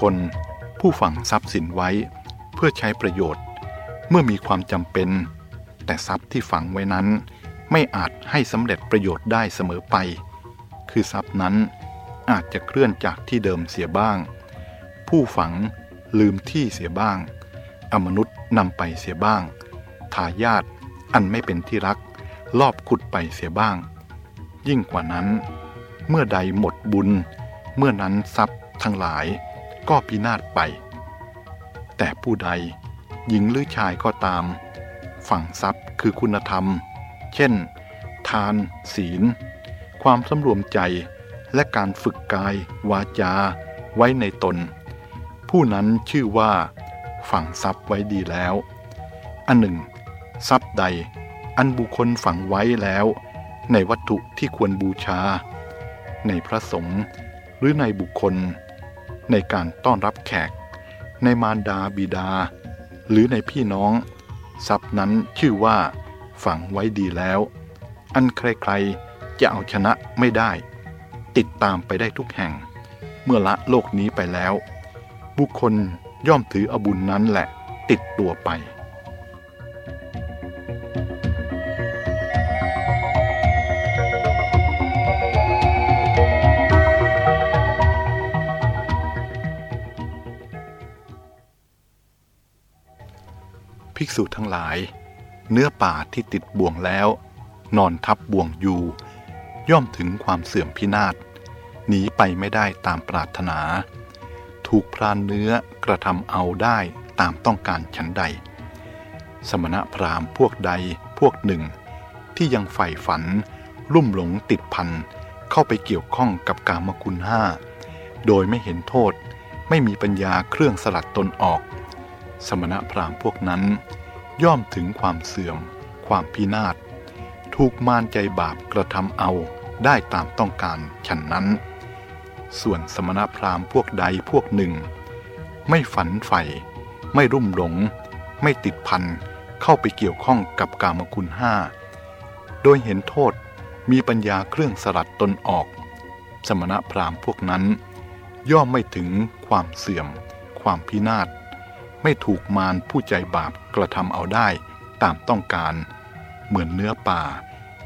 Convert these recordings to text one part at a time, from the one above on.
คคล ผู้ฝังทรัพย์สินไว้ เพื่อใช้ประโยชน์ เมื่อมีความจำเป็น แต่ทรัพย์ที่ฝังไว้นั้น ไม่อาจให้สำเร็จประโยชน์ได้เสมอไป คือทรัพย์นั้นอาจจะเคลื่อนจากที่เดิมเสียบ้าง ผู้ฝังลืมที่เสียบ้าง อมนุษย์นำไปเสียบ้าง ทายาทอันไม่เป็นที่รัก ลอบขุดไปเสียบ้าง ยิ่งกว่านั้น เมื่อใดหมดบุญ เมื่อนั้นทรัพย์ทั้งหลาย ก็พินาศไป แต่ผู้ใดหญิงหรือชายก็ตาม ฝั่งทรัพย์คือคุณธรรม เช่น ทาน ศีล ความสำรวมใจและการฝึกกายวาจาไว้ในตน ผู้นั้นชื่อว่า ฝังทรัพย์ไว้ดีแล้ว อันหนึ่ง ทรัพย์ใดอันบุคคลฝังไว้แล้ว ในวัตถุที่ควรบูชา ในพระสงฆ์หรือในบุคคล ในการต้อนรับแขก ในมารดาบิดา หรือในพี่น้อง ทรัพย์นั้นชื่อว่าฝังไว้ดีแล้ว อันใครๆจะเอาชนะไม่ได้ ติดตามไปได้ทุกแห่ง เมื่อละโลกนี้ไปแล้ว บุคคลย่อมถืออบุญนั้นแหละติดตัวไป ภิกษุทั้งหลาย เนื้อป่าที่ติดบ่วงแล้ว นอนทับบ่วงอยู่ ย่อมถึงความเสื่อมพินาศหนีไปไม่ได้ตามปรารถนา ถูกพรานเนื้อกระทำเอาได้ตามต้องการฉันใด สมณพราหมณ์พวกใดพวกหนึ่ง ที่ยังใฝ่ฝัน ลุ่มหลงติดพันเข้าไปเกี่ยวข้องกับกามคุณห้าโดยไม่เห็นโทษไม่มีปัญญาเครื่องสลัดตนออก สมณพราหมณ์พวกนั้น ย่อมถึงความเสื่อม ความพินาศถูกมารใจบาปกระทำเอาได้ตามต้องการฉันนั้น ส่วนสมณพราหมณ์พวกใดพวกหนึ่ง ไม่ฝันใฝ่ไม่รุ่มหลง ไม่ติดพันเข้าไปเกี่ยวข้องกับกามคุณห้าโดยเห็นโทษมีปัญญาเครื่องสลัดตนออก สมณพราหมณ์พวกนั้น ย่อมไม่ถึงความเสื่อม ความพินาศ ไม่ถูกมารผู้ใจบาปกระทำเอาได้ตามต้องการ เหมือนเนื้อป่า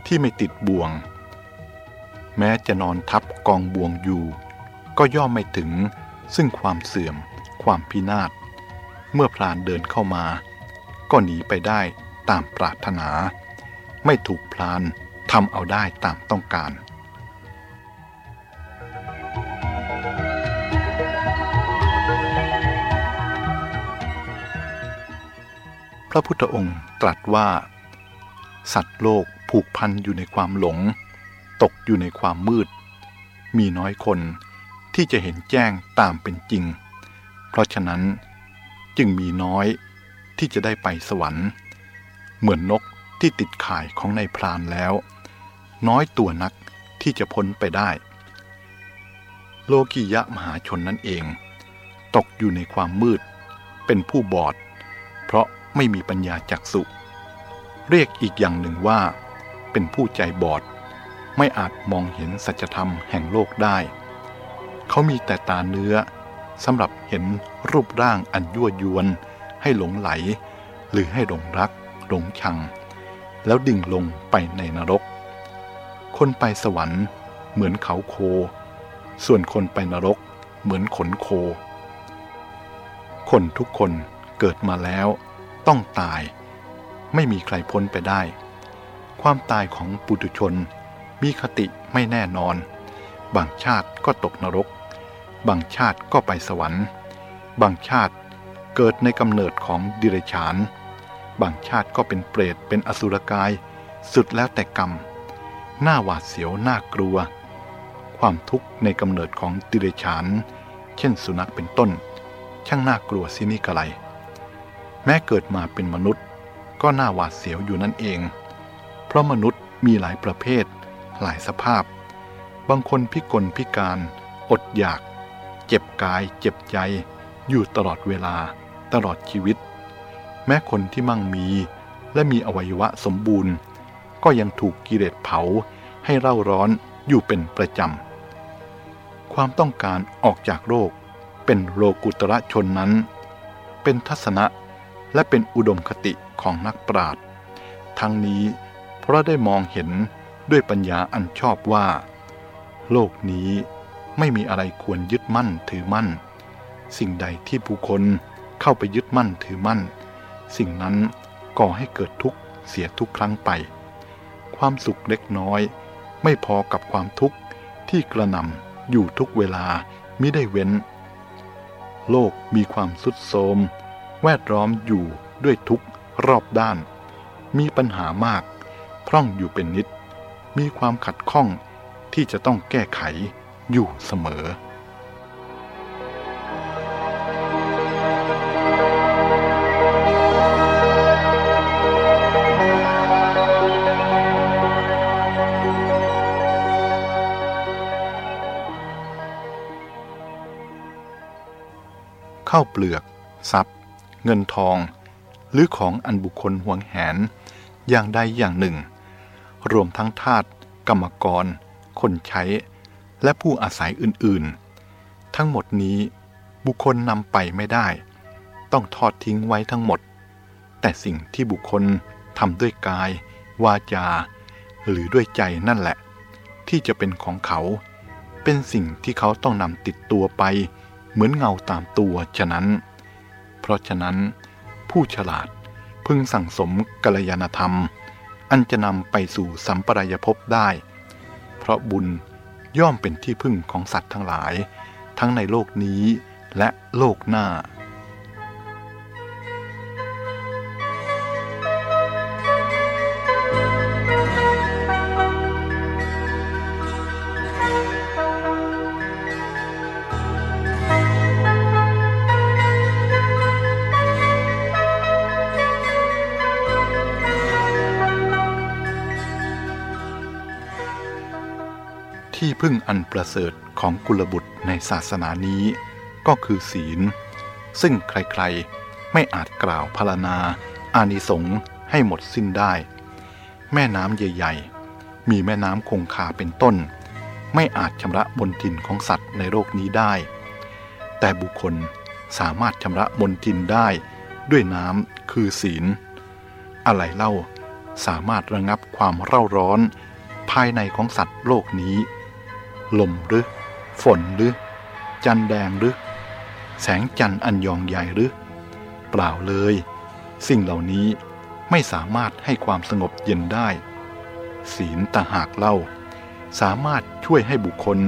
ที่ไม่ติดบ่วง แม้จะนอนทับกองบ่วงอยู่ ก็ย่อมไม่ถึงซึ่งความเสื่อมความพินาศ เมื่อพรานเดินเข้ามา ก็หนีไปได้ตามปรารถนา ไม่ถูกพรานทำเอาได้ตามต้องการ พระพุทธองค์ตรัสว่า สัตว์โลกผูกพันอยู่ในความหลง ตกอยู่ในความมืด มีน้อยคนที่จะเห็นแจ้งตามเป็นจริง เพราะฉะนั้นจึงมีน้อยที่จะได้ไปสวรรค์ เหมือนนกที่ติดข่ายของนายพรานแล้ว น้อยตัวนักที่จะพ้นไปได้ โลกียะมหาชนนั่นเอง ตกอยู่ในความมืด เป็นผู้บอด เพราะ ไม่มีปัญญาจักสุ เรียกอีกอย่างหนึ่งว่า เป็นผู้ใจบอด ไม่อาจมองเห็นสัจธรรมแห่งโลกได้ เขามีแต่ตาเนื้อสำหรับเห็นรูปร่างอันยั่วยวน ให้หลงไหล หรือให้หลงรัก หลงชัง แล้วดิ่งลงไปในนรก คนไปสวรรค์เหมือนเขาโค ส่วนคนไปนรกเหมือนขนโค คนทุกคนเกิดมาแล้ว ต้องตาย ไม่มีใครพ้นไปได้ ความตายของปุถุชนมีคติไม่แน่นอน บางชาติก็ตกนรก บางชาติก็ไปสวรรค์ บางชาติเกิดในกำเนิดของดิเรกชาน บางชาติก็เป็นเปรตเป็นอสุรกาย สุดแล้วแต่กรรม หน้าหวาดเสียวน่ากลัว ความทุกข์ในกำเนิดของดิเรกชาน เช่นสุนัขเป็นต้น ช่างน่ากลัวสินี่กะไร แม้เกิดมาเป็นมนุษย์ ก็น่าหวาดเสียวอยู่นั่นเอง เพราะมนุษย์มีหลายประเภท หลายสภาพ บางคนพิกลพิการ อดอยาก เจ็บกาย เจ็บใจ อยู่ตลอดเวลา ตลอดชีวิต แม้คนที่มั่งมี และมีอวัยวะสมบูรณ์ ก็ยังถูกกิเลสเผาให้เร่าร้อนอยู่เป็นประจำ ความต้องการออกจากโรคเเป็นโลกุตระชนนั้น เป็นทัศนะ และเป็นอุดมคติของนักปราชญ์ทั้งนี้เพราะได้มองเห็นด้วยปัญญาอันชอบว่า โลกนี้ไม่มีอะไรควรยึดมั่นถือมั่น สิ่งใดที่ผู้คนเข้าไปยึดมั่นถือมั่น สิ่งนั้นก่อให้เกิดทุกข์เสียทุกครั้งไป ความสุขเล็กน้อย ไม่พอกับความทุกข์ที่กระนำอยู่ทุกเวลามิได้เว้น โลกมีความสุดโทม แวดล้อมอยู่ด้วยทุกรอบด้าน มีปัญหามาก พร่องอยู่เป็นนิด มีความขัดข้องที่จะต้องแก้ไขอยู่เสมอเข้าเปลือก ทรัพย์ เงินทอง หรือของอันบุคคลหวงแหน อย่างใดอย่างหนึ่ง รวมทั้งทาสกรรมกร คนใช้ และผู้อาศัยอื่นๆ ทั้งหมดนี้บุคคลนำไปไม่ได้ ต้องทอดทิ้งไว้ทั้งหมด แต่สิ่งที่บุคคลทำด้วยกาย วาจา หรือด้วยใจนั่นแหละ ที่จะเป็นของเขา เป็นสิ่งที่เขาต้องนำติดตัวไป เหมือนเงาตามตัวฉะนั้น เพราะฉะนั้น ผู้ฉลาดพึงสั่งสมกัลยาณธรรม อันจะนำไปสู่สัมปรายภพได้ เพราะบุญย่อมเป็นที่พึ่งของสัตว์ทั้งหลาย ทั้งในโลกนี้และโลกหน้า พึ่งอันประเสริฐของกุลบุตรในศาสนานี้ ก็คือศีล ซึ่งใครๆไม่อาจกล่าวพรรณนา อานิสงส์ให้หมดสิ้นได้ แม่น้ำใหญ่ๆ มีแม่น้ำคงคาเป็นต้น ไม่อาจชำระบนทินของสัตว์ในโลกนี้ได้ แต่บุคคลสามารถชำระบนทินได้ด้วยน้ำคือศีล อะไรเล่าสามารถระงับความเร่าร้อนภายในของสัตว์โลกนี้ ลมหรือ ฝนหรือ จันแดงหรือ แสงจันอันยองใหญ่หรือ เปล่าเลย สิ่งเหล่านี้ไม่สามารถให้ความสงบเย็นได้ ศีลตาหากเล่า สามารถช่วยให้บุคคล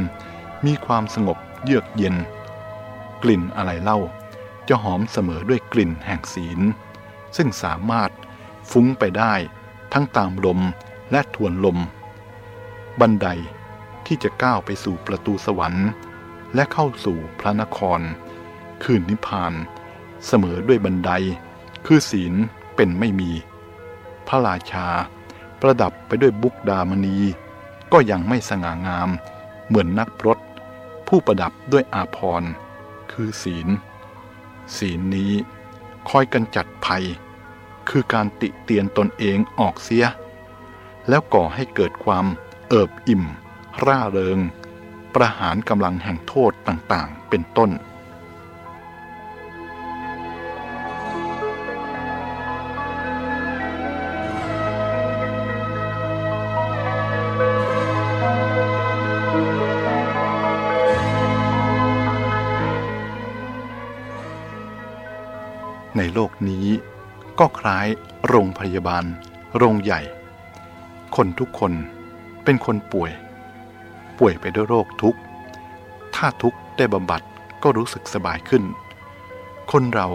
มีความสงบเยือกเย็น กลิ่นอะไรเล่า จะหอมเสมอด้วยกลิ่นแห่งศีล ซึ่งสามารถฟุ้งไปได้ทั้งตามลมและทวนลม บันได ที่จะก้าวไปสู่ประตูสวรรค์ และเข้าสู่พระนคร คือนิพพาน เสมอด้วยบันได คือศีลเป็นไม่มี พระราชา ประดับไปด้วยบุกดามณี ก็ยังไม่สง่างาม เหมือนนักพรตผู้ประดับด้วยอาภรณ์ คือศีล ศีลนี้คอยกันจัดภัย คือการติเตียนตนเองออกเสีย แล้วก่อให้เกิดความเอิบอิ่ม ร่าเริง ประหารกำลังแห่งโทษต่างๆ เป็นต้น ในโลกนี้ก็คล้ายโรงพยาบาล โรงใหญ่ คนทุกคนเป็นคนป่วย ป่วยไปด้วยโรคทุกข์ ถ้าทุกข์ได้บำบัดก็รู้สึกสบายขึ้น คนเรา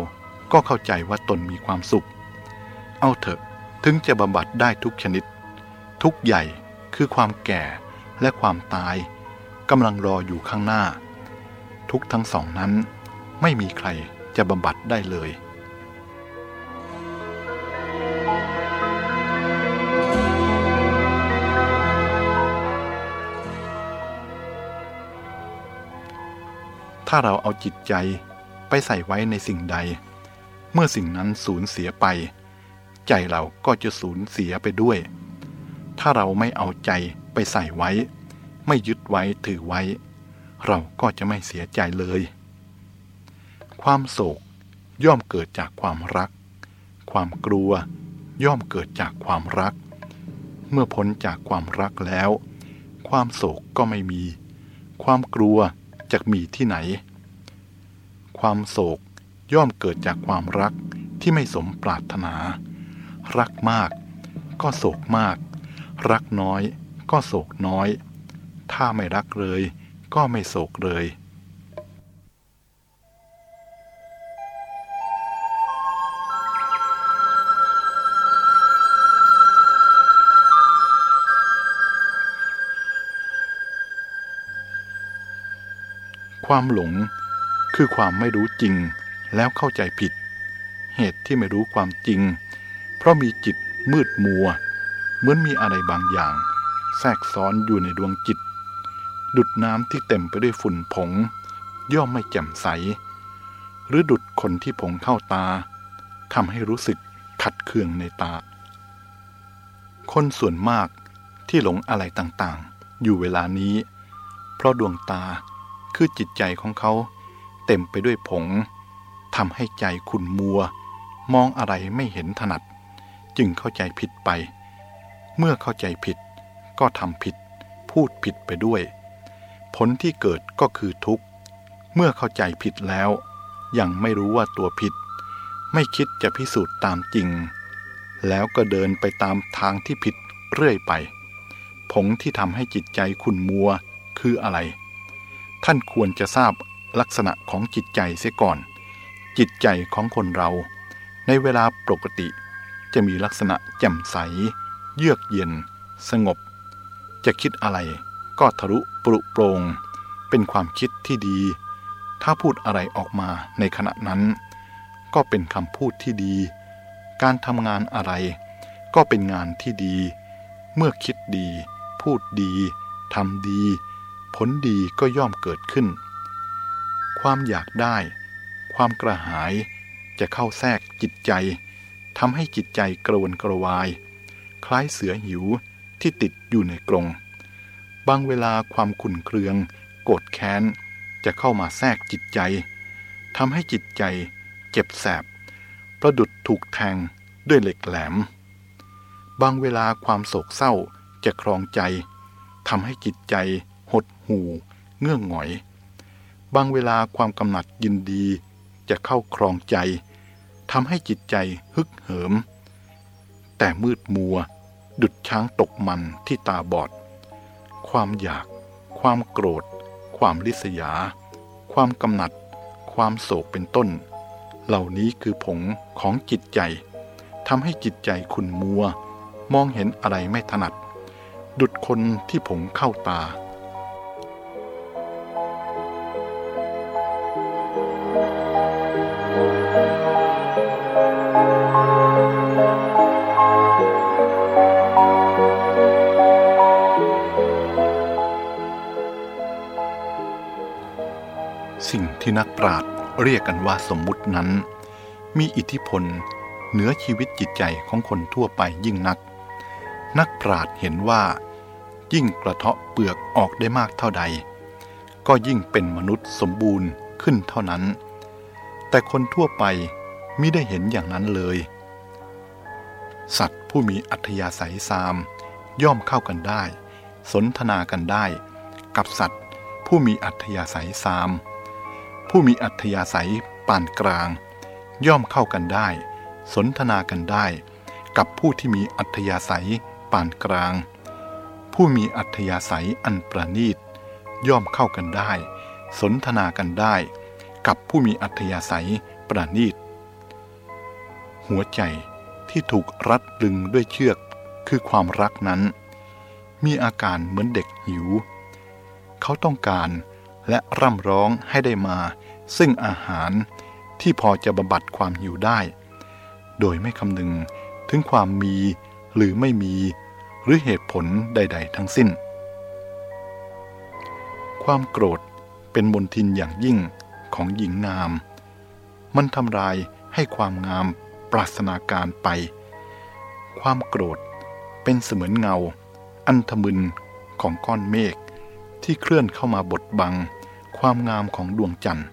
ก็เข้าใจว่าตนมีความสุข เอาเถอะถึงจะบำบัดได้ทุกชนิด ทุกใหญ่คือความแก่และความตายกำลังรออยู่ข้างหน้า ทุกทั้งสองนั้นไม่มีใครจะบำบัดได้เลย ถ้าเราเอาจิตใจไปใส่ไว้ในสิ่งใด เมื่อสิ่งนั้นสูญเสียไป ใจเราก็จะสูญเสียไปด้วย ถ้าเราไม่เอาใจไปใส่ไว้ ไม่ยึดไว้ถือไว้ เราก็จะไม่เสียใจเลย ความโศกย่อมเกิดจากความรัก ความกลัวย่อมเกิดจากความรัก เมื่อพ้นจากความรักแล้ว ความโศกก็ไม่มี ความกลัว จะมีที่ไหน ความโศกย่อมเกิดจากความรักที่ไม่สมปรารถนา รักมากก็โศกมาก รักน้อยก็โศกน้อย ถ้าไม่รักเลย ก็ไม่โศกเลย ความหลงคือความไม่รู้จริงแล้วเข้าใจผิด เหตุที่ไม่รู้ความจริง เพราะมีจิตมืดมัว เหมือนมีอะไรบางอย่าง แทรกซ้อนอยู่ในดวงจิต ดุดน้ำที่เต็มไปด้วยฝุ่นผง ย่อมไม่แจ่มใส หรือดุดคนที่ผงเข้าตาทำให้รู้สึกขัดเคืองในตา คนส่วนมากที่หลงอะไรต่างๆ อยู่เวลานี้ เพราะดวงตา คือจิตใจของเขา เต็มไปด้วยผงทำให้ใจขุ่นมัว มองอะไรไม่เห็นถนัด จึงเข้าใจผิดไป เมื่อเข้าใจผิด ก็ทำผิด พูดผิดไปด้วย ผลที่เกิดก็คือทุกข์ เมื่อเข้าใจผิดแล้ว ยังไม่รู้ว่าตัวผิด ไม่คิดจะพิสูจน์ตามจริง แล้วก็เดินไปตามทางที่ผิดเรื่อยไป ผงที่ทำให้จิตใจขุ่นมัวคืออะไร ท่านควรจะทราบลักษณะของจิตใจเสียก่อน จิตใจของคนเรา ในเวลาปกติ จะมีลักษณะแจ่มใส เยือกเย็น สงบ จะคิดอะไรก็ทะลุปรุโปรง เป็นความคิดที่ดี ถ้าพูดอะไรออกมาในขณะนั้น ก็เป็นคำพูดที่ดี การทำงานอะไร ก็เป็นงานที่ดี เมื่อคิดดี พูดดีทำดี ผลดีก็ย่อมเกิดขึ้น ความอยากได้ ความกระหายจะเข้าแทรกจิตใจทำให้จิตใจกระวนกระวาย คล้ายเสือหิวที่ติดอยู่ในกรงบางเวลาความขุ่นเคือง โกรธแค้น จะเข้ามาแทรกจิตใจทำให้จิตใจเจ็บแสบ ประดุดถูกแทงด้วยเหล็กแหลม บางเวลาความโศกเศร้าจะครองใจทำให้จิตใจ หดหูเงื่องหงอย บางเวลาความกำหนัดยินดีจะเข้าครองใจทำให้จิตใจฮึกเหิม แต่มืดมัว ดุดช้างตกมันที่ตาบอด ความอยาก ความโกรธ ความลิษยา ความกำหนัด ความโศกเป็นต้น เหล่านี้คือผงของจิตใจทำให้จิตใจขุนมัว มองเห็นอะไรไม่ถนัด ดุดคนที่ผงเข้าตา นักปราชญ์เรียกกันว่าสมมุตินั้น มีอิทธิพลเหนือชีวิตจิตใจของคนทั่วไปยิ่งนัก นักปราชญ์เห็นว่า ยิ่งกระเทาะเปลือกออกได้มากเท่าใด ก็ยิ่งเป็นมนุษย์สมบูรณ์ขึ้นเท่านั้น แต่คนทั่วไปมิได้เห็นอย่างนั้นเลย สัตว์ผู้มีอัธยาศัยซาม ย่อมเข้ากันได้ สนทนากันได้ กับสัตว์ผู้มีอัธยาศัยซาม ผู้มีอัธยาศัยปานกลาง ย่อมเข้ากันได้ สนทนากันได้ กับผู้ที่มีอัธยาศัยปานกลาง ผู้มีอัธยาศัยอันประณีต ย่อมเข้ากันได้ สนทนากันได้ กับผู้มีอัธยาศัยประณีต หัวใจที่ถูกรัดลึงด้วยเชือกคือความรักนั้น มีอาการเหมือนเด็กหิว เขาต้องการ และร่ำร้องให้ได้มา ซึ่งอาหารที่พอจะบำบัดความหิวได้ โดยไม่คำนึงถึงความมีหรือไม่มี หรือเหตุผลใด ๆ ทั้งสิ้น ความโกรธเป็นมนทินอย่างยิ่งของหญิงงาม มันทำลายให้ความงามปราศนาการไป ความโกรธเป็นเสมือนเงา อันทมึนของก้อนเมฆที่เคลื่อนเข้ามาบดบัง ความงามของดวงจันทร์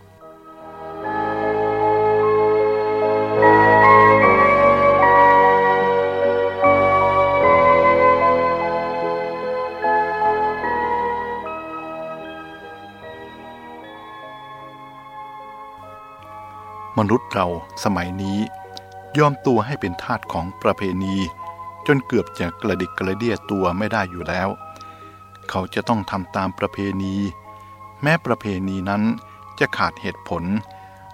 มนุษย์เราสมัยนี้ ยอมตัวให้เป็นทาสของประเพณี จนเกือบจะกระดิกกระเดียตัวไม่ได้อยู่แล้ว เขาจะต้องทำตามประเพณี แม้ประเพณีนั้นจะขาดเหตุผล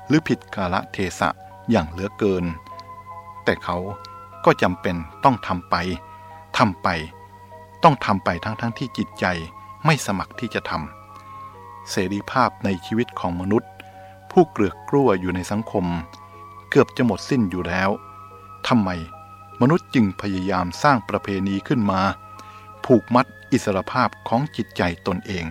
หรือผิดกาลเทศะอย่างเหลือเกิน แต่เขาก็จำเป็นต้องทำไปทำไป ต้องทำไปทั้งทั้งที่จิตใจไม่สมัครที่จะทำเสรีภาพในชีวิตของมนุษย์ ผู้เกลือกกลัวอยู่ในสังคม เกือบจะหมดสิ้นอยู่แล้วทำไมมนุษย์จึงพยายามสร้างประเพณีขึ้นมา ผูกมัดอิสรภาพของจิตใจตนเอง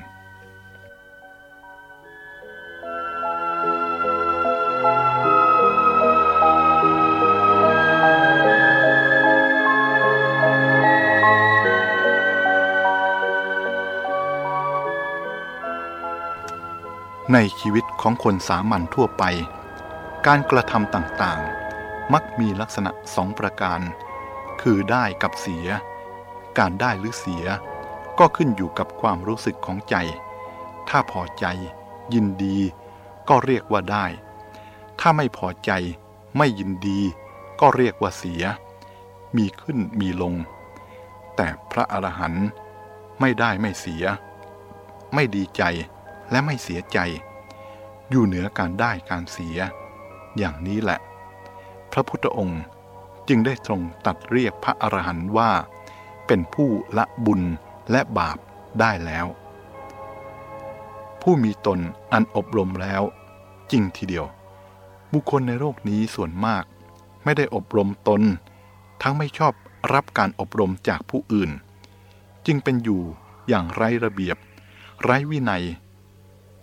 ในชีวิตของคนสามัญทั่วไป การกระทำต่างๆ มักมีลักษณะสองประการ คือได้กับเสีย การได้หรือเสีย ก็ขึ้นอยู่กับความรู้สึกของใจ ถ้าพอใจ ยินดี ก็เรียกว่าได้ ถ้าไม่พอใจไม่ยินดี ก็เรียกว่าเสีย มีขึ้นมีลง แต่พระอรหันต์ไม่ได้ไม่เสีย ไม่ดีใจ และไม่เสียใจ อยู่เหนือการได้การเสีย อย่างนี้แหละ พระพุทธองค์จึงได้ทรงตัดเรียกพระอรหันต์ว่า เป็นผู้ละบุญและบาปได้แล้ว ผู้มีตนอันอบรมแล้ว จริงทีเดียว บุคคลในโลกนี้ส่วนมาก ไม่ได้อบรมตน ทั้งไม่ชอบรับการอบรมจากผู้อื่น จึงเป็นอยู่อย่างไร้ระเบียบ ไร้วินัย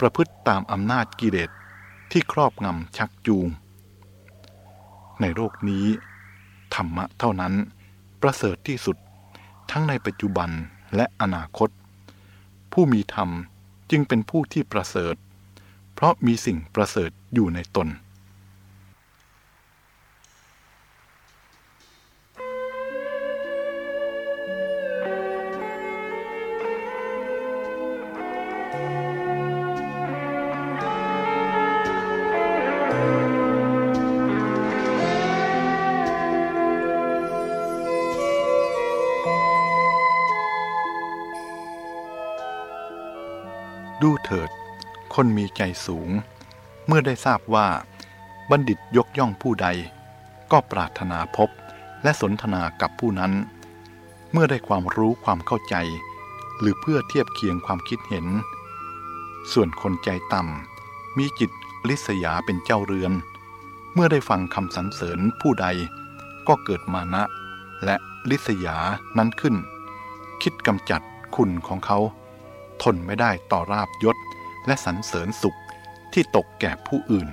ประพฤติตามอำนาจกิเลสที่ครอบงำชักจูง ในโลกนี้ ธรรมะเท่านั้นประเสริฐที่สุดทั้งในปัจจุบันและอนาคต ผู้มีธรรมจึงเป็นผู้ที่ประเสริฐ เพราะมีสิ่งประเสริฐอยู่ในตน คนมีใจสูง เมื่อได้ทราบว่า บัณฑิตยกย่องผู้ใด ก็ปรารถนาพบและสนทนากับผู้นั้น เมื่อได้ความรู้ความเข้าใจ หรือเพื่อเทียบเคียงความคิดเห็น ส่วนคนใจต่ำมีจิตลิษยาเป็นเจ้าเรือน เมื่อได้ฟังคำสรรเสริญผู้ใด ก็เกิดมานะ และลิษยานั้นขึ้น คิดกำจัดคุณของเขา ทนไม่ได้ต่อราบยศ และสรรเสริญสุขที่ตกแก่ผู้อื่น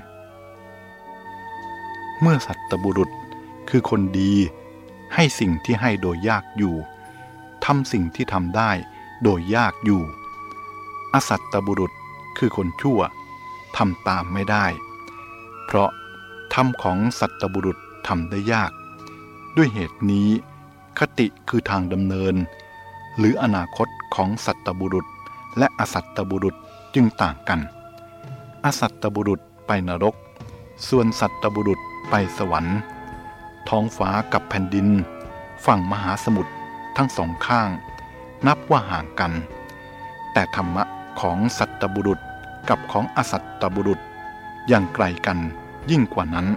เมื่อสัตบุรุษคือคนดีให้สิ่งที่ให้โดยยากอยู่ทำสิ่งที่ทำได้โดยยากอยู่ อสัตตบุรุษคือคนชั่วทำตามไม่ได้ เพราะทำของสัตบุรุษทำได้ยาก ด้วยเหตุนี้ คติคือทางดำเนิน หรืออนาคตของสัตบุรุษและอสัตตบุรุษ จึงต่างกัน อสัตตบุรุษไปนรก ส่วนสัตตบุรุษไปสวรรค์ ท้องฟ้ากับแผ่นดิน ฝั่งมหาสมุทรทั้งสองข้าง นับว่าห่างกัน แต่ธรรมะของสัตตบุรุษกับของอสัตตบุรุษยังไกลกันยิ่งกว่านั้น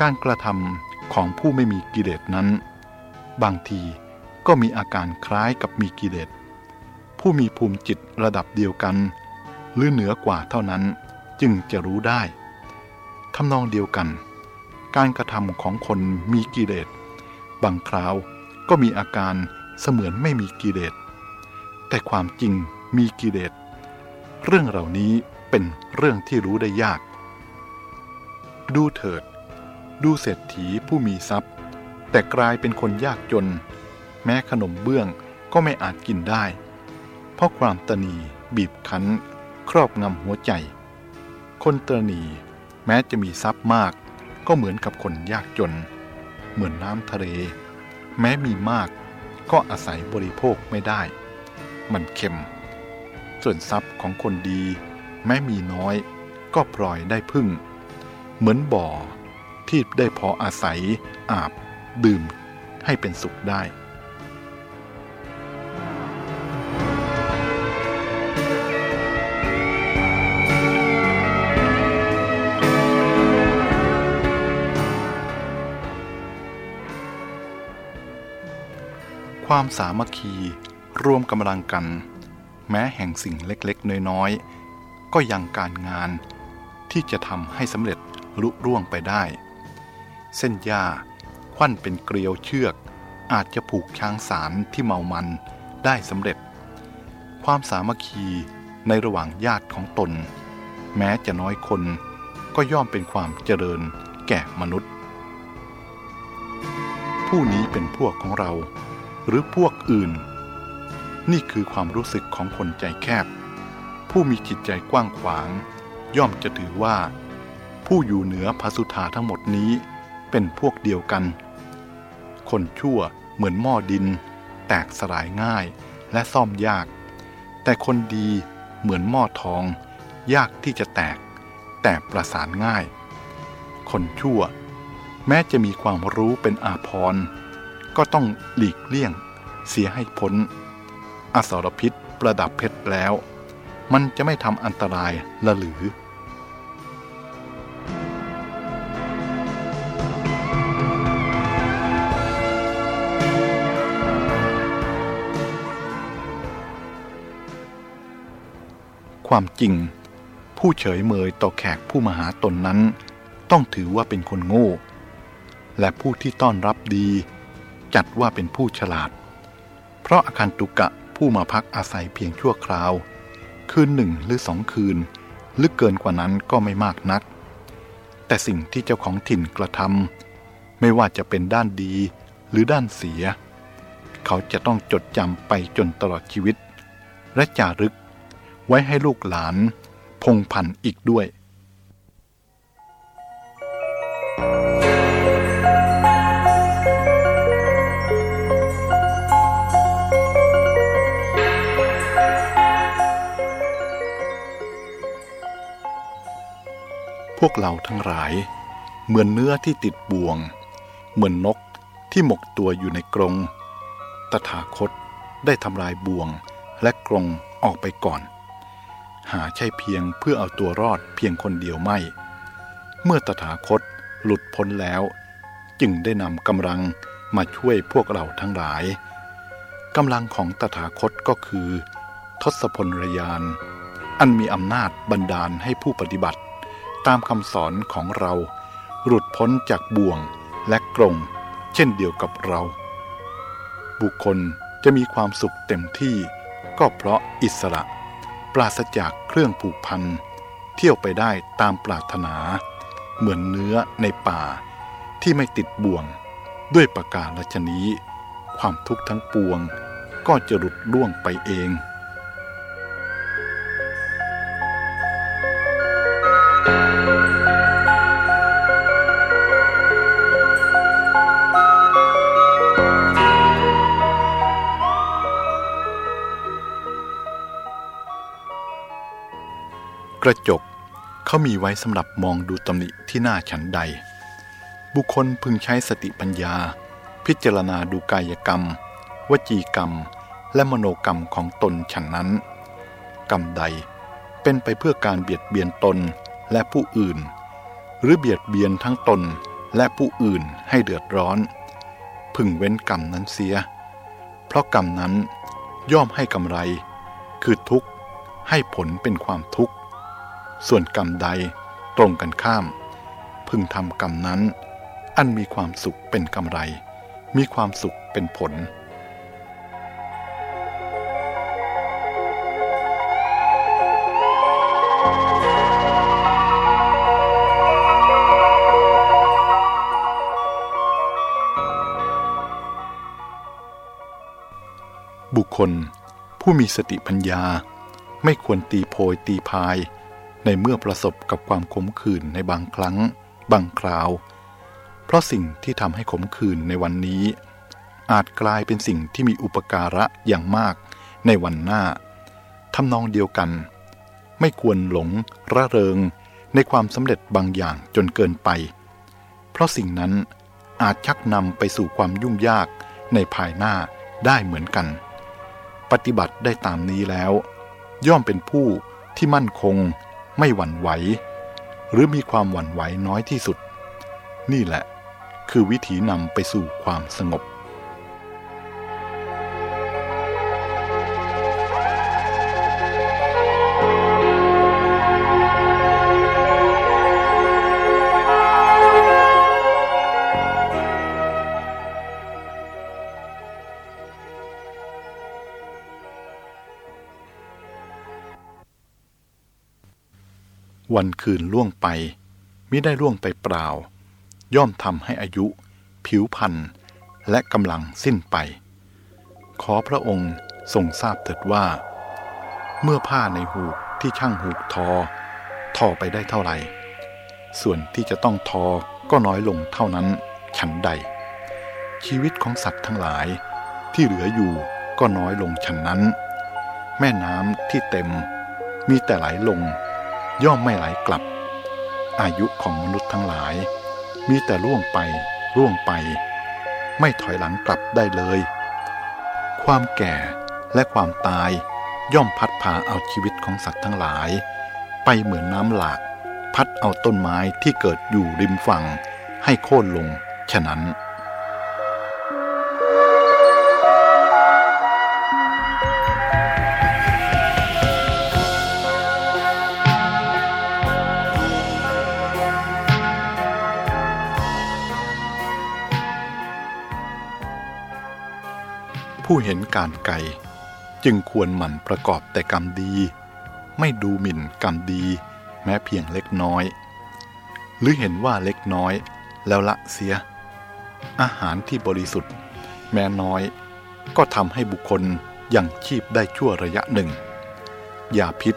การกระทำของผู้ไม่มีกิเลสนั้น บางทีก็มีอาการคล้ายกับมีกิเลสผู้มีภูมิจิตระดับเดียวกัน หรือเหนือกว่าเท่านั้นจึงจะรู้ได้ทำนองเดียวกัน การกระทำของคนมีกิเลสบางคราวก็มีอาการเสมือนไม่มีกิเลสแต่ความจริงมีกิเลสเรื่องเหล่านี้เป็นเรื่องที่รู้ได้ยาก ดูเถิด ดูเศรษฐีผู้มีทรัพย์ แต่กลายเป็นคนยากจน แม้ขนมเบื้องก็ไม่อาจกินได้ เพราะความตนีบีบคั้น ครอบงำหัวใจ คนตรณีแม้จะมีทรัพย์มาก ก็เหมือนกับคนยากจน เหมือนน้ำทะเล แม้มีมาก ก็อาศัยบริโภคไม่ได้ มันเค็ม ส่วนทรัพย์ของคนดี แม้มีน้อย ก็ปล่อยได้พึ่ง เหมือนบ่อ ที่ได้พออาศัยอาบดื่มให้เป็นสุขได้ความสามัคคีร่วมกำลังกัน แม้แห่งสิ่งเล็กๆ น้อยๆ ก็ยังการงานที่จะทำให้สำเร็จลุร่วงไปได้ เส้นหญ้าควันเป็นเกลียวเชือก อาจจะผูกช้างสารที่เมามันได้สำเร็จ ความสามัคคีในระหว่างญาติของตน แม้จะน้อยคนก็ย่อมเป็นความเจริญแก่มนุษย์ ผู้นี้เป็นพวกของเราหรือพวกอื่น นี่คือความรู้สึกของคนใจแคบ ผู้มีจิตใจกว้างขวาง ย่อมจะถือว่า ผู้อยู่เหนือพระสุธาทั้งหมดนี้ เป็นพวกเดียวกัน คนชั่วเหมือนหม้อดิน แตกสลายง่ายและซ่อมยาก แต่คนดีเหมือนหม้อทอง ยากที่จะแตก แต่ประสานง่าย คนชั่ว แม้จะมีความรู้เป็นอาภรณ์ก็ต้องหลีกเลี่ยง เสียให้พ้น อสรพิษประดับเพชรแล้ว มันจะไม่ทำอันตรายละหรือ ความจริง ผู้เฉยเมยต่อแขกผู้มาหาตนนั้น ต้องถือว่าเป็นคนโง่ และผู้ที่ต้อนรับดี จัดว่าเป็นผู้ฉลาด เพราะอาคารตุกะผู้มาพักอาศัยเพียงชั่วคราว คืนหนึ่งหรือสองคืน หรือเกินกว่านั้นก็ไม่มากนัก แต่สิ่งที่เจ้าของถิ่นกระทำไม่ว่าจะเป็นด้านดีหรือด้านเสีย เขาจะต้องจดจำไปจนตลอดชีวิต และจารึก ไว้ให้ลูกหลาน พงพันอีกด้วยพวกเราทั้งหลาย เหมือนเนื้อที่ติดบ่วง เหมือนนกที่หมกตัวอยู่ในกรง ตถาคตได้ทำลายบ่วงและกรงออกไปก่อน หาใช่เพียงเพื่อเอาตัวรอดเพียงคนเดียวไม่ เมื่อตถาคตหลุดพ้นแล้ว จึงได้นำกำลังมาช่วยพวกเราทั้งหลายกำลังของตถาคตก็คือ ทศพลรยาน อันมีอำนาจบันดาลให้ผู้ปฏิบัติ ตามคำสอนของเรา หลุดพ้นจากบ่วงและกรงเช่นเดียวกับเรา บุคคลจะมีความสุขเต็มที่ก็เพราะอิสระ ปราศจากเครื่องผูกพัน เที่ยวไปได้ตามปรารถนา เหมือนเนื้อในป่า ที่ไม่ติดบ่วง ด้วยประกาศชนี้ ความทุกข์ทั้งปวง ก็จะหลุดล่วงไปเอง ระจกเขามีไว้สำหรับมองดูตำหนิที่หน้าฉันใด บุคคลพึงใช้สติปัญญา พิจารณาดูกายกรรม วจีกรรม และมโนกรรมของตนฉันนั้น กรรมใดเป็นไปเพื่อการเบียดเบียนตนและผู้อื่น หรือเบียดเบียนทั้งตนและผู้อื่นให้เดือดร้อน พึงเว้นกรรมนั้นเสีย เพราะกรรมนั้นย่อมให้กำไร คือทุกข์ให้ผลเป็นความทุกข์ ส่วนกรรมใดตรงกันข้าม พึงทำกรรมนั้น อันมีความสุขเป็นกำไร มีความสุขเป็นผลบุคคลผู้มีสติปัญญาไม่ควรตีโพยตีพาย ในเมื่อประสบกับความขมขื่นในบางครั้ง บางคราว เพราะสิ่งที่ทำให้ขมขื่นในวันนี้ อาจกลายเป็นสิ่งที่มีอุปการะอย่างมากในวันหน้าทำนองเดียวกัน ไม่ควรหลงระเริงในความสำเร็จบางอย่างจนเกินไป เพราะสิ่งนั้นอาจชักนำไปสู่ความยุ่งยากในภายหน้าได้เหมือนกัน ปฏิบัติได้ตามนี้แล้ว ย่อมเป็นผู้ที่มั่นคง ไม่หวั่นไหว หรือมีความหวั่นไหวน้อยที่สุด นี่แหละ คือวิธีนำไปสู่ความสงบ วันคืนล่วงไปมิได้ล่วงไปเปล่า ย่อมทำให้อายุ ผิวพันธ์และกำลังสิ้นไป ขอพระองค์ทรงทราบเถิดว่า เมื่อผ้าในหูกที่ช่างหูกทอ ทอไปได้เท่าไหร่ ส่วนที่จะต้องทอก็น้อยลงเท่านั้น ฉันใด ชีวิตของสัตว์ทั้งหลายที่เหลืออยู่ก็น้อยลงฉันนั้น แม่น้ำที่เต็มมีแต่ไหลลง ย่อมไม่ไหลกลับ อายุของมนุษย์ทั้งหลาย มีแต่ล่วงไปล่วงไป ไม่ถอยหลังกลับได้เลย ความแก่และความตายย่อมพัดพาเอาชีวิตของสัตว์ทั้งหลาย ไปเหมือนน้ำหลาก พัดเอาต้นไม้ที่เกิดอยู่ริมฝั่งให้โค่นลง ฉะนั้น ผู้เห็นการไกลจึงควรหมั่นประกอบแต่กรรมดี ไม่ดูหมิ่นกรรมดี แม้เพียงเล็กน้อย หรือเห็นว่าเล็กน้อยแล้วละเสีย อาหารที่บริสุทธิ์ แม้น้อย ก็ทำให้บุคคลยังชีพได้ชั่วระยะหนึ่งยาพิษ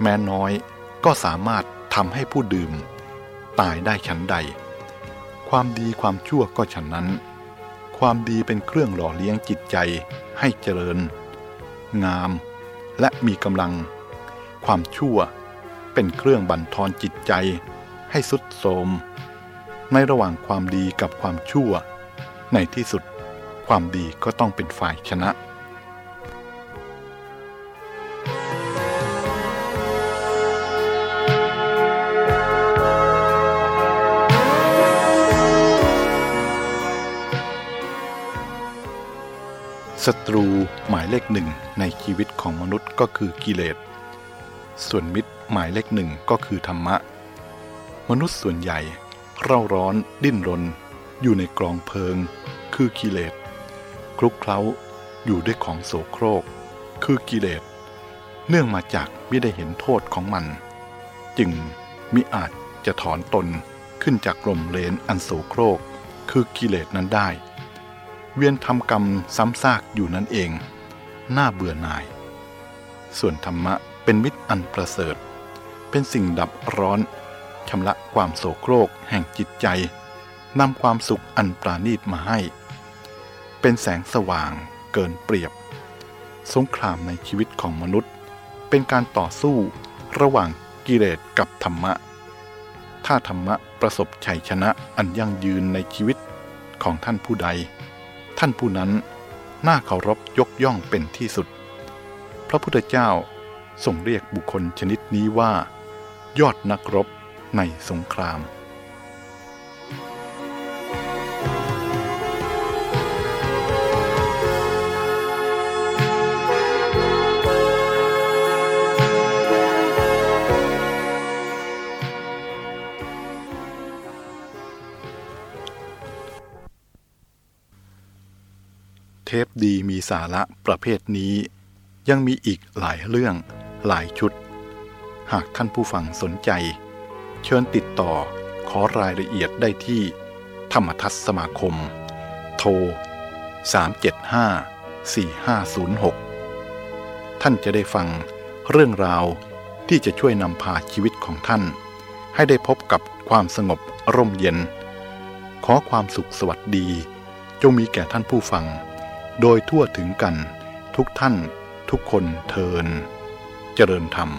แม้น้อย ก็สามารถทำให้ผู้ดื่ม ตายได้ฉันใด ความดีความชั่วก็ฉันนั้น ความดีเป็นเครื่องหล่อเลี้ยงจิตใจให้เจริญ งาม และมีกำลัง ความชั่วเป็นเครื่องบั่นทอนจิตใจให้สุดโทมในระหว่างความดีกับความชั่ว ในที่สุดความดีก็ต้องเป็นฝ่ายชนะ ศัตรูหมายเลขหนึ่งในชีวิตของมนุษย์ก็คือกิเลส ส่วนมิตรหมายเลขหนึ่งก็คือธรรมะ มนุษย์ส่วนใหญ่เร่าร้อนดิ้นรน อยู่ในกรองเพลิง คือกิเลสคลุกเคล้าอยู่ด้วยของโสโครก คือกิเลส เนื่องมาจากไม่ได้เห็นโทษของมัน จึงมิอาจจะถอนตนขึ้นจากกลมเลนอันโสโครก คือกิเลสนั้นได้ เวียนทำกรรมซ้ำซากอยู่นั่นเอง น่าเบื่อหน่าย ส่วนธรรมะเป็นมิตรอันประเสริฐ เป็นสิ่งดับร้อนชำระความโศโครกแห่งจิตใจนำความสุขอันปราณีตมาให้ เป็นแสงสว่างเกินเปรียบ สงครามในชีวิตของมนุษย์ เป็นการต่อสู้ระหว่างกิเลสกับธรรมะ ถ้าธรรมะประสบชัยชนะอันยั่งยืนในชีวิตของท่านผู้ใด ท่านผู้นั้นน่าเคารพยกย่องเป็นที่สุด พระพุทธเจ้าทรงเรียกบุคคลชนิดนี้ว่า ยอดนักรบในสงคราม ทปดีมีสาระประเภทนี้ ยังมีอีกหลายเรื่องหลายชุด หากท่านผู้ฟังสนใจ เชิญติดต่อขอรายละเอียดได้ที่ ธรรมทัศสมาคม โทร 375-4506 ท่านจะได้ฟังเรื่องราวที่จะช่วยนำพาชีวิตของท่าน ให้ได้พบกับความสงบร่มเย็น ขอความสุขสวัสดี จงมีแก่ท่านผู้ฟัง โดยทั่วถึงกัน ทุกท่าน ทุกคนเทิน เจริญธรรม